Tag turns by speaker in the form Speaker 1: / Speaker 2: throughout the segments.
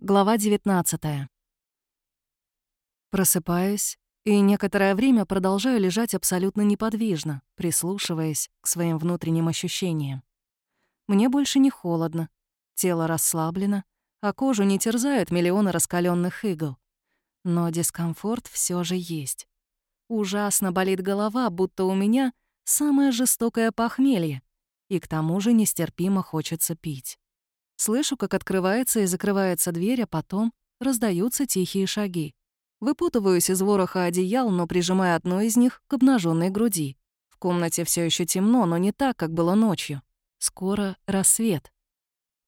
Speaker 1: Глава 19. Просыпаюсь и некоторое время продолжаю лежать абсолютно неподвижно, прислушиваясь к своим внутренним ощущениям. Мне больше не холодно, тело расслаблено, а кожу не терзают миллионы раскаленных игл. Но дискомфорт все же есть. Ужасно болит голова, будто у меня самое жестокое похмелье, и к тому же нестерпимо хочется пить. Слышу, как открывается и закрывается дверь, а потом раздаются тихие шаги. Выпутываюсь из вороха одеял, но прижимаю одно из них к обнаженной груди. В комнате все еще темно, но не так, как было ночью. Скоро рассвет.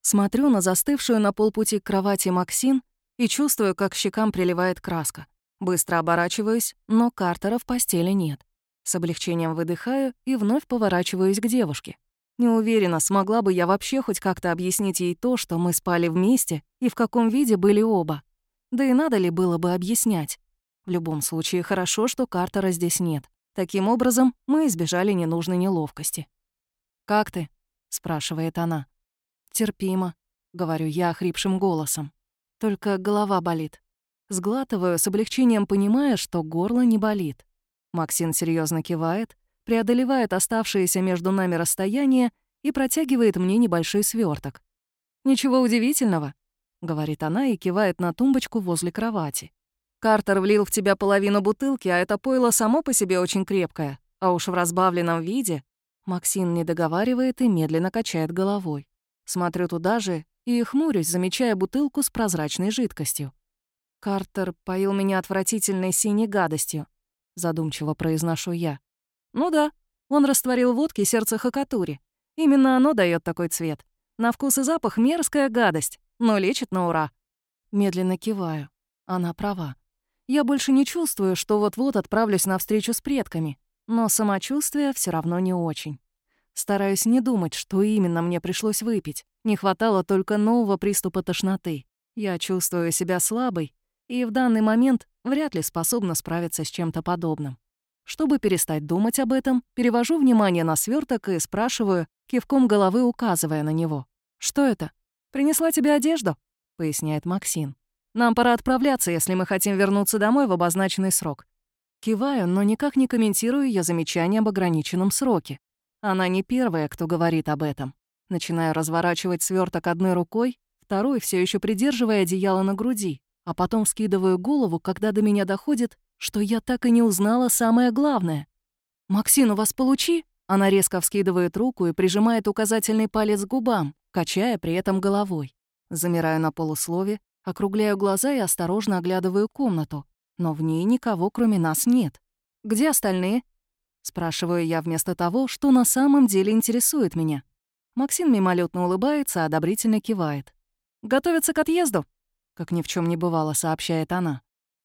Speaker 1: Смотрю на застывшую на полпути к кровати Максин и чувствую, как щекам приливает краска. Быстро оборачиваюсь, но Картера в постели нет. С облегчением выдыхаю и вновь поворачиваюсь к девушке. Не уверена, смогла бы я вообще хоть как-то объяснить ей то, что мы спали вместе и в каком виде были оба. Да и надо ли было бы объяснять? В любом случае, хорошо, что Картера здесь нет. Таким образом, мы избежали ненужной неловкости. «Как ты?» — спрашивает она. «Терпимо», — говорю я охрипшим голосом. «Только голова болит». Сглатываю, с облегчением понимая, что горло не болит. Максин серьезно кивает, преодолевает оставшееся между нами расстояние и протягивает мне небольшой сверток. «Ничего удивительного», — говорит она и кивает на тумбочку возле кровати. «Картер влил в тебя половину бутылки, а это пойло само по себе очень крепкое, а уж в разбавленном виде...» Максим не договаривает и медленно качает головой. Смотрю туда же и хмурюсь, замечая бутылку с прозрачной жидкостью. «Картер поил меня отвратительной синей гадостью», — задумчиво произношу я. Ну да, он растворил водки сердце Хакатури. Именно оно дает такой цвет. На вкус и запах мерзкая гадость, но лечит на ура. Медленно киваю. Она права. Я больше не чувствую, что вот-вот отправлюсь на встречу с предками, но самочувствие все равно не очень. Стараюсь не думать, что именно мне пришлось выпить. Не хватало только нового приступа тошноты. Я чувствую себя слабой и в данный момент вряд ли способна справиться с чем-то подобным. Чтобы перестать думать об этом, перевожу внимание на сверток и спрашиваю, кивком головы указывая на него. «Что это?» «Принесла тебе одежду», — поясняет Максим. «Нам пора отправляться, если мы хотим вернуться домой в обозначенный срок». Киваю, но никак не комментирую ее замечание об ограниченном сроке. Она не первая, кто говорит об этом. Начинаю разворачивать сверток одной рукой, второй все еще придерживая одеяло на груди, а потом скидываю голову, когда до меня доходит, что я так и не узнала самое главное. «Максин, у вас получи?» Она резко вскидывает руку и прижимает указательный палец к губам, качая при этом головой. Замираю на полуслове, округляю глаза и осторожно оглядываю комнату, но в ней никого, кроме нас, нет. «Где остальные?» Спрашиваю я вместо того, что на самом деле интересует меня. Максим мимолетно улыбается, одобрительно кивает. «Готовится к отъезду», — как ни в чем не бывало, сообщает она.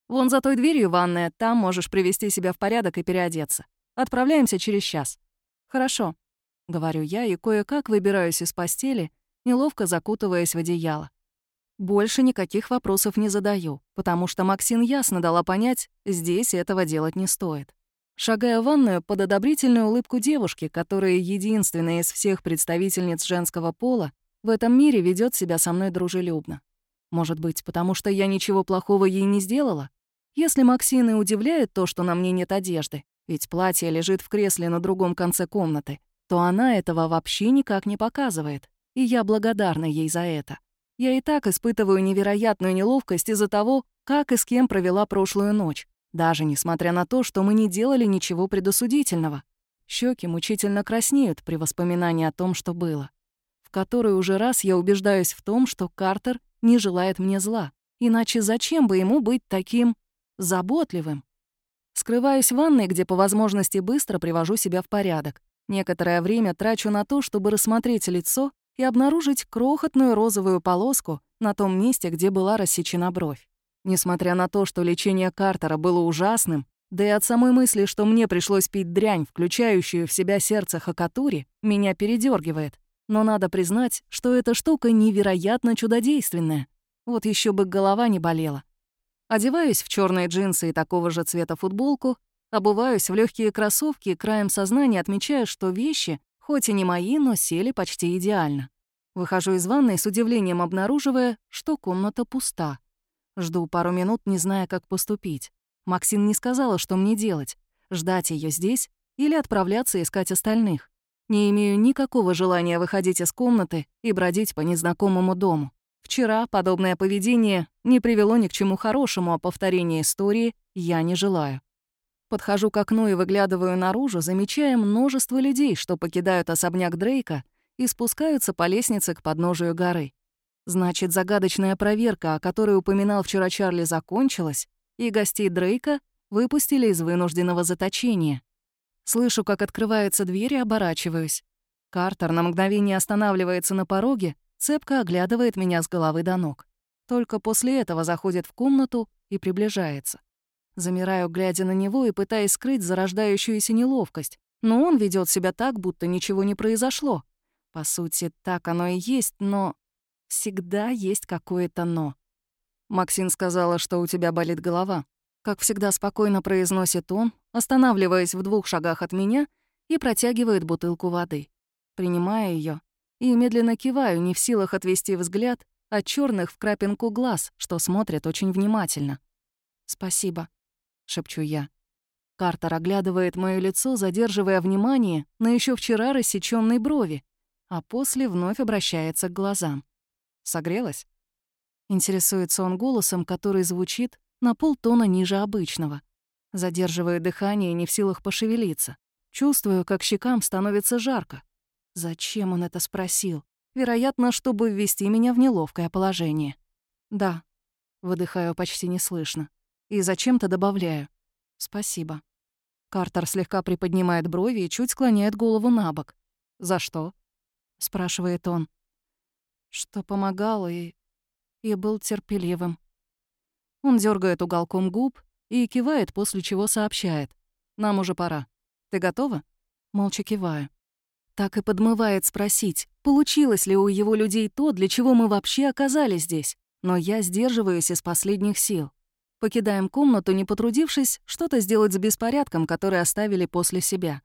Speaker 1: Вон за той дверью ванная, там можешь привести себя в порядок и переодеться. Отправляемся через час». «Хорошо», — говорю я и кое-как выбираюсь из постели, неловко закутываясь в одеяло. Больше никаких вопросов не задаю, потому что Максин ясно дала понять, здесь этого делать не стоит. Шагая в ванную под одобрительную улыбку девушки, которая единственная из всех представительниц женского пола, в этом мире ведет себя со мной дружелюбно. Может быть, потому что я ничего плохого ей не сделала? Если Максины удивляет то, что на мне нет одежды, ведь платье лежит в кресле на другом конце комнаты, то она этого вообще никак не показывает, и я благодарна ей за это. Я и так испытываю невероятную неловкость из-за того, как и с кем провела прошлую ночь, даже несмотря на то, что мы не делали ничего предосудительного. Щеки мучительно краснеют при воспоминании о том, что было. В который уже раз я убеждаюсь в том, что Картер не желает мне зла. Иначе зачем бы ему быть таким заботливым. Скрываюсь в ванной, где по возможности быстро привожу себя в порядок. Некоторое время трачу на то, чтобы рассмотреть лицо и обнаружить крохотную розовую полоску на том месте, где была рассечена бровь. Несмотря на то, что лечение Картера было ужасным, да и от самой мысли, что мне пришлось пить дрянь, включающую в себя сердце Хакатури, меня передергивает. Но надо признать, что эта штука невероятно чудодейственная. Вот еще бы голова не болела. Одеваюсь в черные джинсы и такого же цвета футболку, обуваюсь в легкие кроссовки краем сознания отмечаю, что вещи, хоть и не мои, но сели почти идеально. Выхожу из ванной с удивлением, обнаруживая, что комната пуста. Жду пару минут, не зная, как поступить. Максин не сказала, что мне делать. Ждать ее здесь или отправляться искать остальных. Не имею никакого желания выходить из комнаты и бродить по незнакомому дому. Вчера подобное поведение не привело ни к чему хорошему, а повторение истории я не желаю. Подхожу к окну и выглядываю наружу, замечая множество людей, что покидают особняк Дрейка и спускаются по лестнице к подножию горы. Значит, загадочная проверка, о которой упоминал вчера Чарли, закончилась, и гостей Дрейка выпустили из вынужденного заточения. Слышу, как открывается дверь и оборачиваюсь. Картер на мгновение останавливается на пороге, цепко оглядывает меня с головы до ног. Только после этого заходит в комнату и приближается. Замираю, глядя на него и пытаясь скрыть зарождающуюся неловкость, но он ведет себя так, будто ничего не произошло. По сути, так оно и есть, но... Всегда есть какое-то «но». Максин сказала, что у тебя болит голова. Как всегда спокойно произносит он, останавливаясь в двух шагах от меня и протягивает бутылку воды. Принимаю ее и медленно киваю, не в силах отвести взгляд от черных в крапинку глаз, что смотрят очень внимательно. «Спасибо», — шепчу я. Картер оглядывает моё лицо, задерживая внимание на еще вчера рассечённой брови, а после вновь обращается к глазам. «Согрелась?» Интересуется он голосом, который звучит на полтона ниже обычного. Задерживаю дыхание, не в силах пошевелиться. Чувствую, как щекам становится жарко. Зачем он это спросил? Вероятно, чтобы ввести меня в неловкое положение. «Да», — выдыхаю почти неслышно. И зачем-то добавляю. «Спасибо». Картер слегка приподнимает брови и чуть склоняет голову на бок. «За что?» — спрашивает он. «Что помогал и... и был терпеливым». Он дергает уголком губ и кивает, после чего сообщает. «Нам уже пора. Ты готова?» Молча киваю. Так и подмывает спросить, получилось ли у его людей то, для чего мы вообще оказались здесь. Но я сдерживаюсь из последних сил. Покидаем комнату, не потрудившись что-то сделать с беспорядком, который оставили после себя.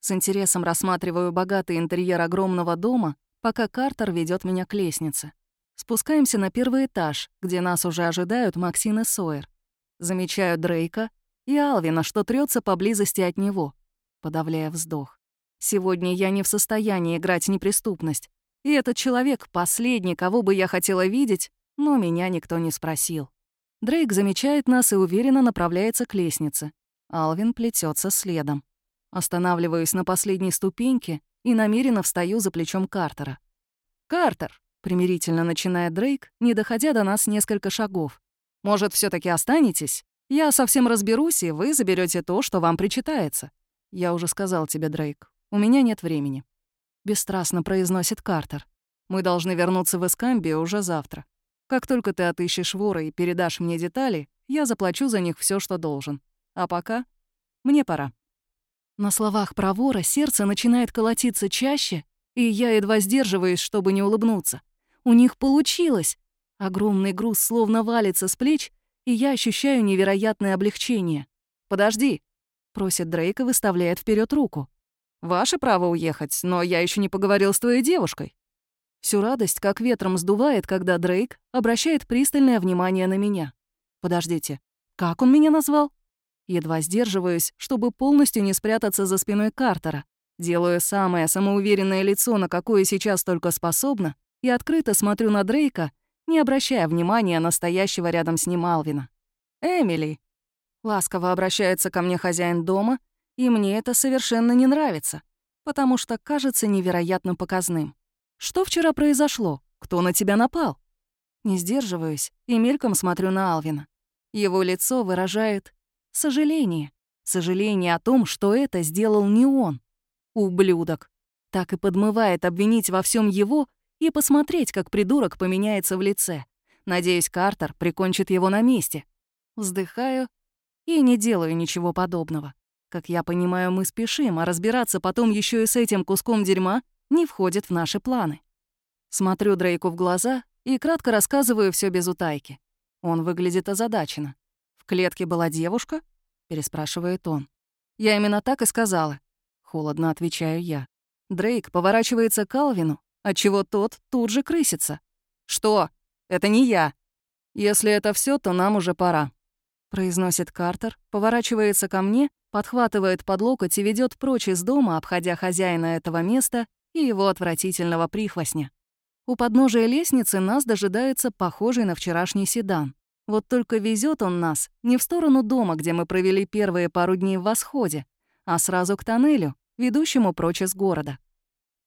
Speaker 1: С интересом рассматриваю богатый интерьер огромного дома, пока Картер ведет меня к лестнице. Спускаемся на первый этаж, где нас уже ожидают Максин и Сойер. Замечаю Дрейка и Алвина, что трется поблизости от него, подавляя вздох. Сегодня я не в состоянии играть неприступность. И этот человек — последний, кого бы я хотела видеть, но меня никто не спросил. Дрейк замечает нас и уверенно направляется к лестнице. Алвин плетется следом. Останавливаюсь на последней ступеньке и намеренно встаю за плечом Картера. «Картер!» — примирительно начинает Дрейк, не доходя до нас несколько шагов. «Может, все таки останетесь? Я совсем разберусь, и вы заберете то, что вам причитается». «Я уже сказал тебе, Дрейк, у меня нет времени». Бесстрастно произносит Картер. «Мы должны вернуться в Эскамбию уже завтра. Как только ты отыщешь вора и передашь мне детали, я заплачу за них все, что должен. А пока мне пора». На словах про вора сердце начинает колотиться чаще, и я едва сдерживаюсь, чтобы не улыбнуться. У них получилось! Огромный груз словно валится с плеч, и я ощущаю невероятное облегчение. «Подожди», — просит Дрейк и выставляет вперед руку. «Ваше право уехать, но я еще не поговорил с твоей девушкой». Всю радость как ветром сдувает, когда Дрейк обращает пристальное внимание на меня. «Подождите, как он меня назвал?» Едва сдерживаюсь, чтобы полностью не спрятаться за спиной Картера. Делаю самое самоуверенное лицо, на какое сейчас только способна, и открыто смотрю на Дрейка, не обращая внимания на стоящего рядом с ним Алвина. «Эмили!» Ласково обращается ко мне хозяин дома, и мне это совершенно не нравится, потому что кажется невероятно показным. «Что вчера произошло? Кто на тебя напал?» Не сдерживаюсь и мельком смотрю на Алвина. Его лицо выражает Сожаление. Сожаление о том, что это сделал не он. Ублюдок. Так и подмывает обвинить во всем его и посмотреть, как придурок поменяется в лице. Надеюсь, Картер прикончит его на месте. Вздыхаю и не делаю ничего подобного. Как я понимаю, мы спешим, а разбираться потом еще и с этим куском дерьма не входит в наши планы. Смотрю Дрейку в глаза и кратко рассказываю все без утайки. Он выглядит озадаченно. «В клетке была девушка?» — переспрашивает он. «Я именно так и сказала». Холодно отвечаю я. Дрейк поворачивается к Алвину отчего тот тут же крысится. «Что? Это не я!» «Если это все, то нам уже пора», — произносит Картер, поворачивается ко мне, подхватывает под локоть и ведет прочь из дома, обходя хозяина этого места и его отвратительного прихвостня. У подножия лестницы нас дожидается похожий на вчерашний седан. Вот только везет он нас не в сторону дома, где мы провели первые пару дней в восходе, а сразу к тоннелю, ведущему прочь из города.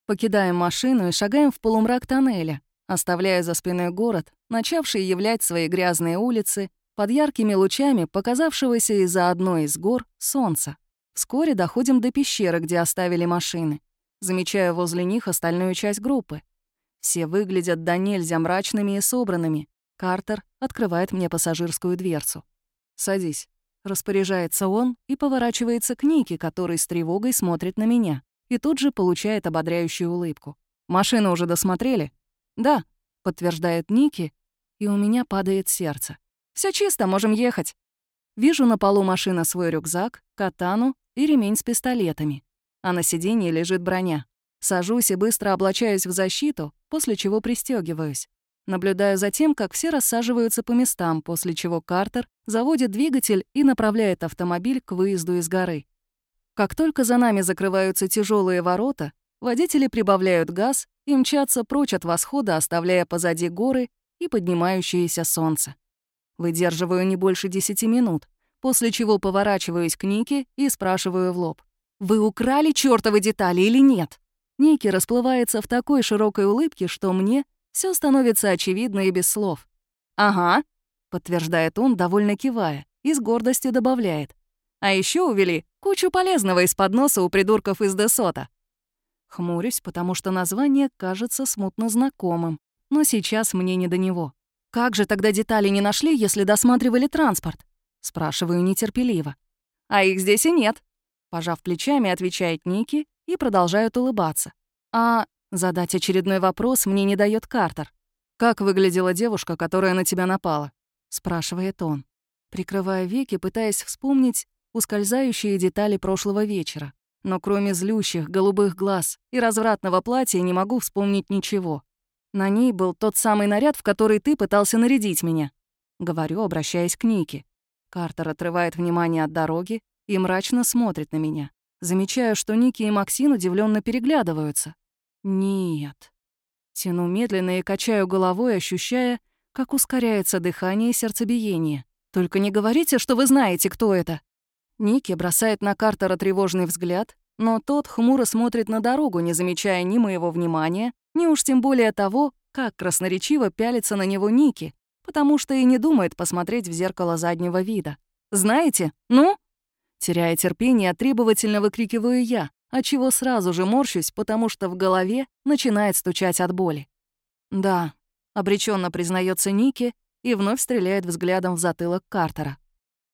Speaker 1: Покидаем машину и шагаем в полумрак тоннеля, оставляя за спиной город, начавший являть свои грязные улицы под яркими лучами показавшегося из-за одной из гор солнца. Вскоре доходим до пещеры, где оставили машины. Замечаю возле них остальную часть группы. Все выглядят до нельзя мрачными и собранными. Картер открывает мне пассажирскую дверцу. «Садись». Распоряжается он и поворачивается к Нике, который с тревогой смотрит на меня, и тут же получает ободряющую улыбку. «Машину уже досмотрели?» «Да», — подтверждает Ники, и у меня падает сердце. Все чисто, можем ехать». Вижу на полу машины свой рюкзак, катану и ремень с пистолетами, а на сиденье лежит броня. Сажусь и быстро облачаюсь в защиту, после чего пристегиваюсь. Наблюдаю за тем, как все рассаживаются по местам, после чего Картер заводит двигатель и направляет автомобиль к выезду из горы. Как только за нами закрываются тяжелые ворота, водители прибавляют газ и мчатся прочь от восхода, оставляя позади горы и поднимающееся солнце. Выдерживаю не больше десяти минут, после чего поворачиваюсь к Нике и спрашиваю в лоб. «Вы украли чёртовы детали или нет?» Ники расплывается в такой широкой улыбке, что мне все становится очевидно и без слов. «Ага», — подтверждает он, довольно кивая, и с гордостью добавляет. «А еще увели кучу полезного из-под носа у придурков из Десота». Хмурюсь, потому что название кажется смутно знакомым, но сейчас мне не до него. «Как же тогда детали не нашли, если досматривали транспорт?» Спрашиваю нетерпеливо. «А их здесь и нет», — пожав плечами, отвечает Ники и продолжают улыбаться. «А Задать очередной вопрос мне не дает Картер. «Как выглядела девушка, которая на тебя напала?» — спрашивает он, прикрывая веки, пытаясь вспомнить ускользающие детали прошлого вечера. Но кроме злющих голубых глаз и развратного платья не могу вспомнить ничего. На ней был тот самый наряд, в который ты пытался нарядить меня. Говорю, обращаясь к Нике. Картер отрывает внимание от дороги и мрачно смотрит на меня. Замечаю, что Ники и Максин удивленно переглядываются. Нет. Тяну медленно и качаю головой, ощущая, как ускоряется дыхание и сердцебиение. Только не говорите, что вы знаете, кто это. Ники бросает на Картера тревожный взгляд, но тот хмуро смотрит на дорогу, не замечая ни моего внимания, ни уж тем более того, как красноречиво пялится на него Ники, потому что и не думает посмотреть в зеркало заднего вида. «Знаете? Ну?» Теряя терпение, требовательно выкрикиваю я, отчего сразу же морщусь, потому что в голове начинает стучать от боли. «Да», — обреченно признается Ники и вновь стреляет взглядом в затылок Картера.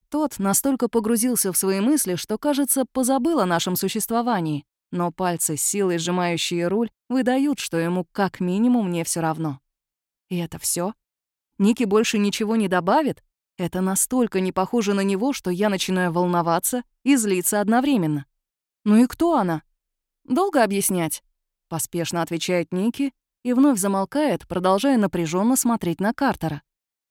Speaker 1: Тот настолько погрузился в свои мысли, что, кажется, позабыл о нашем существовании, но пальцы, силой сжимающие руль, выдают, что ему как минимум не все равно. И это все? Ники больше ничего не добавит? Это настолько не похоже на него, что я начинаю волноваться и злиться одновременно. «Ну и кто она?» «Долго объяснять?» — поспешно отвечает Ники и вновь замолкает, продолжая напряженно смотреть на Картера.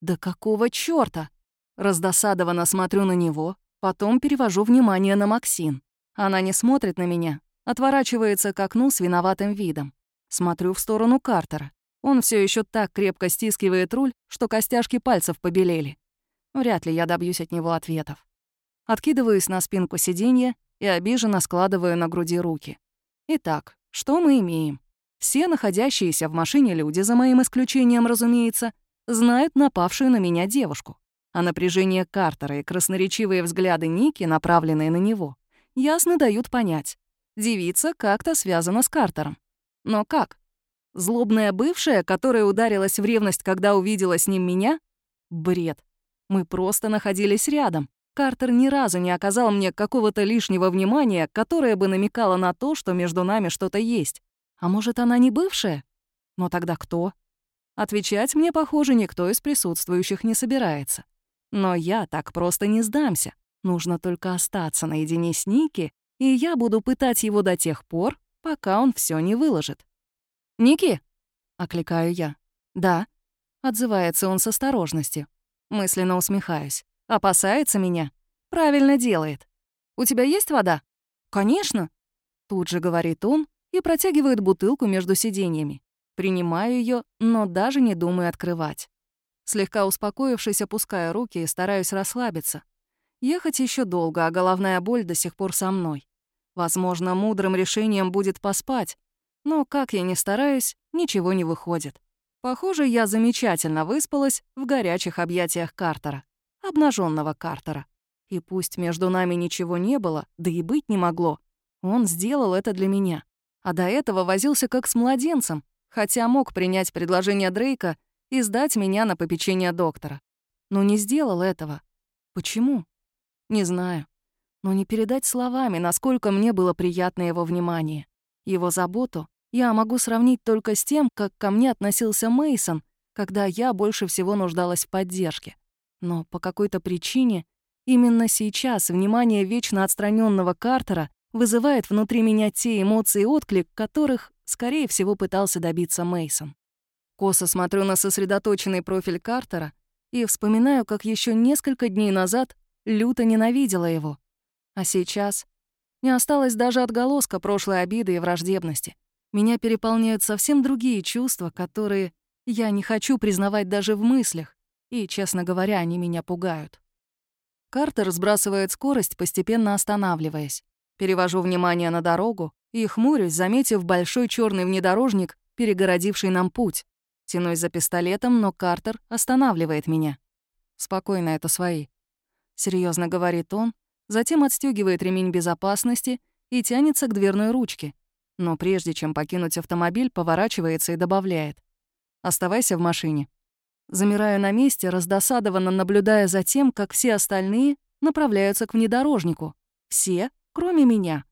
Speaker 1: «Да какого чёрта?» Раздосадованно смотрю на него, потом перевожу внимание на Максин. Она не смотрит на меня, отворачивается к окну с виноватым видом. Смотрю в сторону Картера. Он все еще так крепко стискивает руль, что костяшки пальцев побелели. Вряд ли я добьюсь от него ответов. Откидываюсь на спинку сиденья и обиженно складываю на груди руки. Итак, что мы имеем? Все находящиеся в машине люди, за моим исключением, разумеется, знают напавшую на меня девушку. А напряжение Картера и красноречивые взгляды Ники, направленные на него, ясно дают понять. Девица как-то связана с Картером. Но как? Злобная бывшая, которая ударилась в ревность, когда увидела с ним меня? Бред. Мы просто находились рядом. Картер ни разу не оказал мне какого-то лишнего внимания, которое бы намекало на то, что между нами что-то есть. А может, она не бывшая? Но тогда кто? Отвечать мне, похоже, никто из присутствующих не собирается. Но я так просто не сдамся. Нужно только остаться наедине с Ники, и я буду пытать его до тех пор, пока он все не выложит. «Ники?» — окликаю я. «Да». Отзывается он с осторожностью. Мысленно усмехаюсь. Опасается меня? Правильно делает. «У тебя есть вода?» «Конечно!» Тут же говорит он и протягивает бутылку между сиденьями. Принимаю ее, но даже не думаю открывать. Слегка успокоившись, опускаю руки и стараюсь расслабиться. Ехать еще долго, а головная боль до сих пор со мной. Возможно, мудрым решением будет поспать, но, как я ни стараюсь, ничего не выходит. Похоже, я замечательно выспалась в горячих объятиях Картера, обнаженного Картера. И пусть между нами ничего не было, да и быть не могло, он сделал это для меня. А до этого возился как с младенцем, хотя мог принять предложение Дрейка и сдать меня на попечение доктора. Но не сделал этого. Почему? Не знаю. Но не передать словами, насколько мне было приятно его внимание. Его заботу я могу сравнить только с тем, как ко мне относился Мейсон, когда я больше всего нуждалась в поддержке. Но по какой-то причине именно сейчас внимание вечно отстраненного Картера вызывает внутри меня те эмоции и отклик, которых, скорее всего, пытался добиться Мейсон. Косо смотрю на сосредоточенный профиль Картера и вспоминаю, как еще несколько дней назад люто ненавидела его. А сейчас не осталось даже отголоска прошлой обиды и враждебности. Меня переполняют совсем другие чувства, которые я не хочу признавать даже в мыслях, и, честно говоря, они меня пугают. Картер сбрасывает скорость, постепенно останавливаясь. Перевожу внимание на дорогу и хмурюсь, заметив большой черный внедорожник, перегородивший нам путь. Тянусь за пистолетом, но Картер останавливает меня. «Спокойно, это свои», — серьезно говорит он, затем отстегивает ремень безопасности и тянется к дверной ручке. Но прежде чем покинуть автомобиль, поворачивается и добавляет. «Оставайся в машине». Замираю на месте, раздосадованно наблюдая за тем, как все остальные направляются к внедорожнику. Все, кроме меня.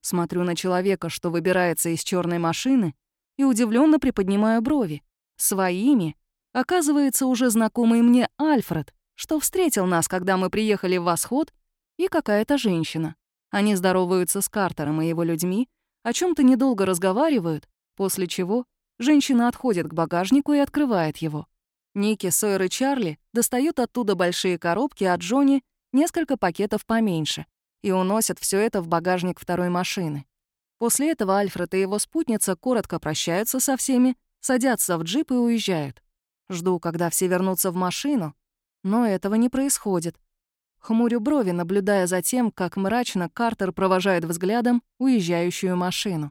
Speaker 1: Смотрю на человека, что выбирается из черной машины, и удивленно приподнимаю брови. Своими оказывается уже знакомый мне Альфред, что встретил нас, когда мы приехали в Восход, и какая-то женщина. Они здороваются с Картером и его людьми, о чем то недолго разговаривают, после чего женщина отходит к багажнику и открывает его. Ники, Сойер и Чарли достают оттуда большие коробки, а Джонни — несколько пакетов поменьше, и уносят все это в багажник второй машины. После этого Альфред и его спутница коротко прощаются со всеми садятся в джип и уезжают. Жду, когда все вернутся в машину, но этого не происходит. Хмурю брови, наблюдая за тем, как мрачно Картер провожает взглядом уезжающую машину.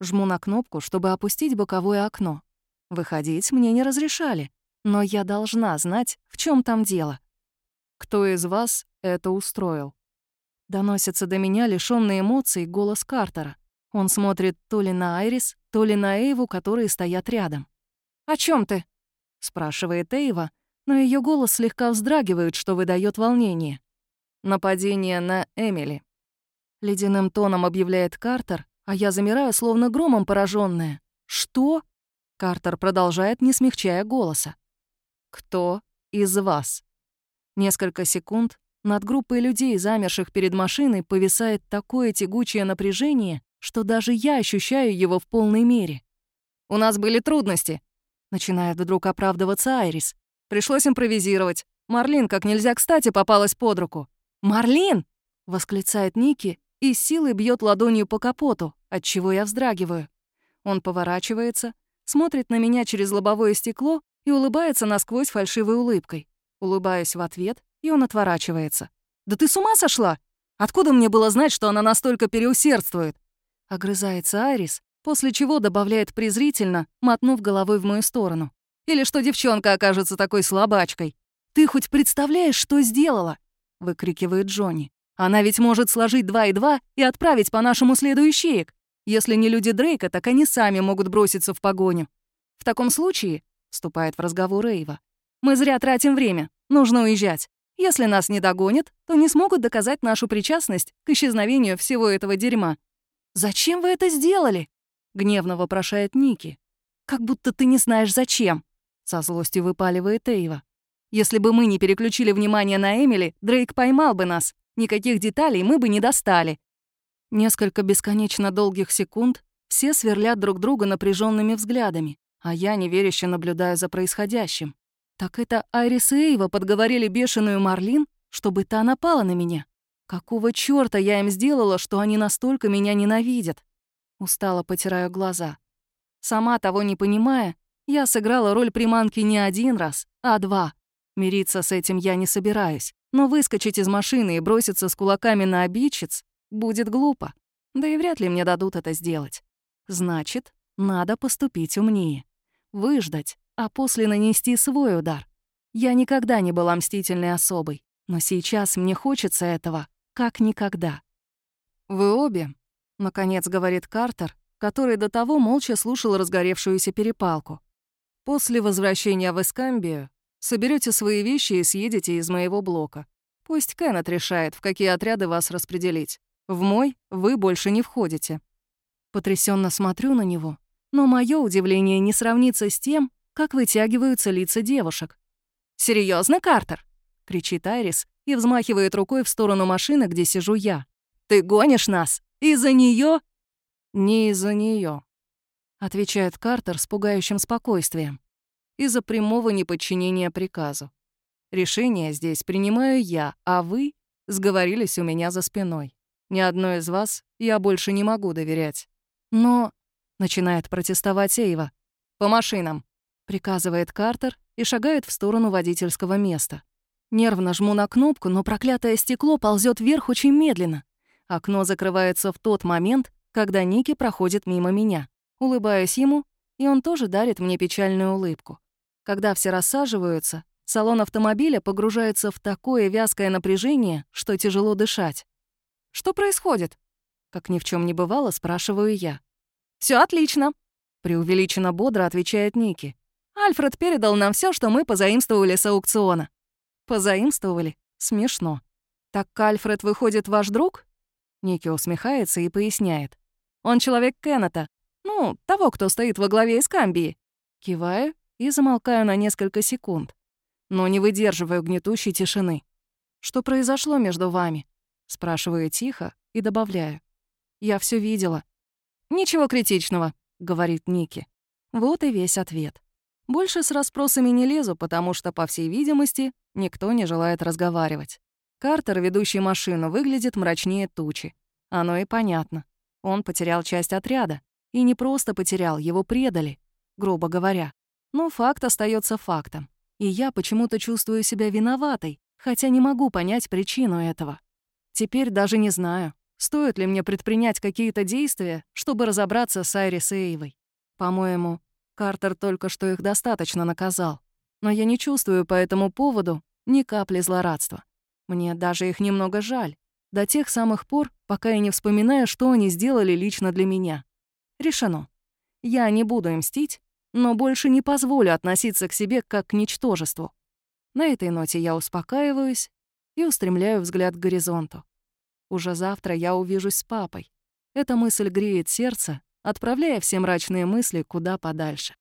Speaker 1: Жму на кнопку, чтобы опустить боковое окно. Выходить мне не разрешали, но я должна знать, в чем там дело. Кто из вас это устроил? Доносится до меня лишённый эмоций голос Картера. Он смотрит то ли на Айрис, то ли на Эйву, которые стоят рядом. «О чем ты?» — спрашивает Эйва, но ее голос слегка вздрагивает, что выдает волнение. «Нападение на Эмили». Ледяным тоном объявляет Картер, а я замираю, словно громом пораженная. «Что?» Картер продолжает, не смягчая голоса. «Кто из вас?» Несколько секунд над группой людей, замерших перед машиной, повисает такое тягучее напряжение, что даже я ощущаю его в полной мере. «У нас были трудности», — начинает вдруг оправдываться Айрис. «Пришлось импровизировать. Марлин как нельзя кстати попалась под руку». «Марлин!» — восклицает Ники и силой бьет ладонью по капоту, от чего я вздрагиваю. Он поворачивается, смотрит на меня через лобовое стекло и улыбается насквозь фальшивой улыбкой. Улыбаюсь в ответ, и он отворачивается. «Да ты с ума сошла? Откуда мне было знать, что она настолько переусердствует? Огрызается Айрис, после чего добавляет презрительно, мотнув головой в мою сторону. «Или что девчонка окажется такой слабачкой? Ты хоть представляешь, что сделала?» — выкрикивает Джонни. «Она ведь может сложить два и два и отправить по нашему следу. Если не люди Дрейка, так они сами могут броситься в погоню. В таком случае, — вступает в разговор Эйва, — мы зря тратим время, нужно уезжать. Если нас не догонят, то не смогут доказать нашу причастность к исчезновению всего этого дерьма. «Зачем вы это сделали?» — гневно вопрошает Ники. «Как будто ты не знаешь, зачем», — со злостью выпаливает Эйва. «Если бы мы не переключили внимание на Эмили, Дрейк поймал бы нас. Никаких деталей мы бы не достали». Несколько бесконечно долгих секунд Все сверлят друг друга напряженными взглядами, а я неверяще наблюдаю за происходящим. Так это Айрис и Эйва подговорили бешеную Марлин, чтобы та напала на меня. Какого чёрта я им сделала, что они настолько меня ненавидят? Устало потираю глаза. Сама того не понимая, я сыграла роль приманки не один раз, а два. Мириться с этим я не собираюсь, но выскочить из машины и броситься с кулаками на обидчиц будет глупо. Да и вряд ли мне дадут это сделать. Значит, надо поступить умнее. Выждать, а после нанести свой удар. Я никогда не была мстительной особой, но сейчас мне хочется этого, как никогда. «Вы обе», — наконец говорит Картер, который до того молча слушал разгоревшуюся перепалку. «После возвращения в Эскамбию соберете свои вещи и съедете из моего блока. Пусть Кеннет решает, в какие отряды вас распределить. В мой вы больше не входите». Потрясенно смотрю на него, но мое удивление не сравнится с тем, как вытягиваются лица девушек. Серьезно, Картер?» — кричит Айрис и взмахивает рукой в сторону машины, где сижу я. «Ты гонишь нас? Из-за нее? «Не из-за нее, отвечает Картер с пугающим спокойствием. «Из-за прямого неподчинения приказу. Решение здесь принимаю я, а вы сговорились у меня за спиной. Ни одной из вас я больше не могу доверять. Но...» — начинает протестовать Эйва. «По машинам», — приказывает Картер и шагает в сторону водительского места. Нервно жму на кнопку, но проклятое стекло ползет вверх очень медленно. Окно закрывается в тот момент, когда Ники проходит мимо меня. Улыбаюсь ему, и он тоже дарит мне печальную улыбку. Когда все рассаживаются, салон автомобиля погружается в такое вязкое напряжение, что тяжело дышать. «Что происходит?» Как ни в чем не бывало, спрашиваю я. Все отлично», — преувеличенно бодро отвечает Ники. «Альфред передал нам все, что мы позаимствовали с аукциона». «Позаимствовали? Смешно. Так Альфред выходит ваш друг?» Ники усмехается и поясняет. «Он человек Кеннета. Ну, того, кто стоит во главе Искамбии». Киваю и замолкаю на несколько секунд. Но не выдерживаю гнетущей тишины. «Что произошло между вами?» Спрашиваю тихо и добавляю. «Я все видела». «Ничего критичного», — говорит Ники. Вот и весь ответ. Больше с расспросами не лезу, потому что, по всей видимости, никто не желает разговаривать. Картер, ведущий машину, выглядит мрачнее тучи. Оно и понятно. Он потерял часть отряда. И не просто потерял, его предали, грубо говоря. Но факт остается фактом. И я почему-то чувствую себя виноватой, хотя не могу понять причину этого. Теперь даже не знаю, стоит ли мне предпринять какие-то действия, чтобы разобраться с Айрис Эйвой. По-моему, Картер только что их достаточно наказал. Но я не чувствую по этому поводу ни капли злорадства. Мне даже их немного жаль. До тех самых пор, пока я не вспоминаю, что они сделали лично для меня. Решено. Я не буду им мстить, но больше не позволю относиться к себе как к ничтожеству. На этой ноте я успокаиваюсь и устремляю взгляд к горизонту. Уже завтра я увижусь с папой. Эта мысль греет сердце, отправляя все мрачные мысли куда подальше.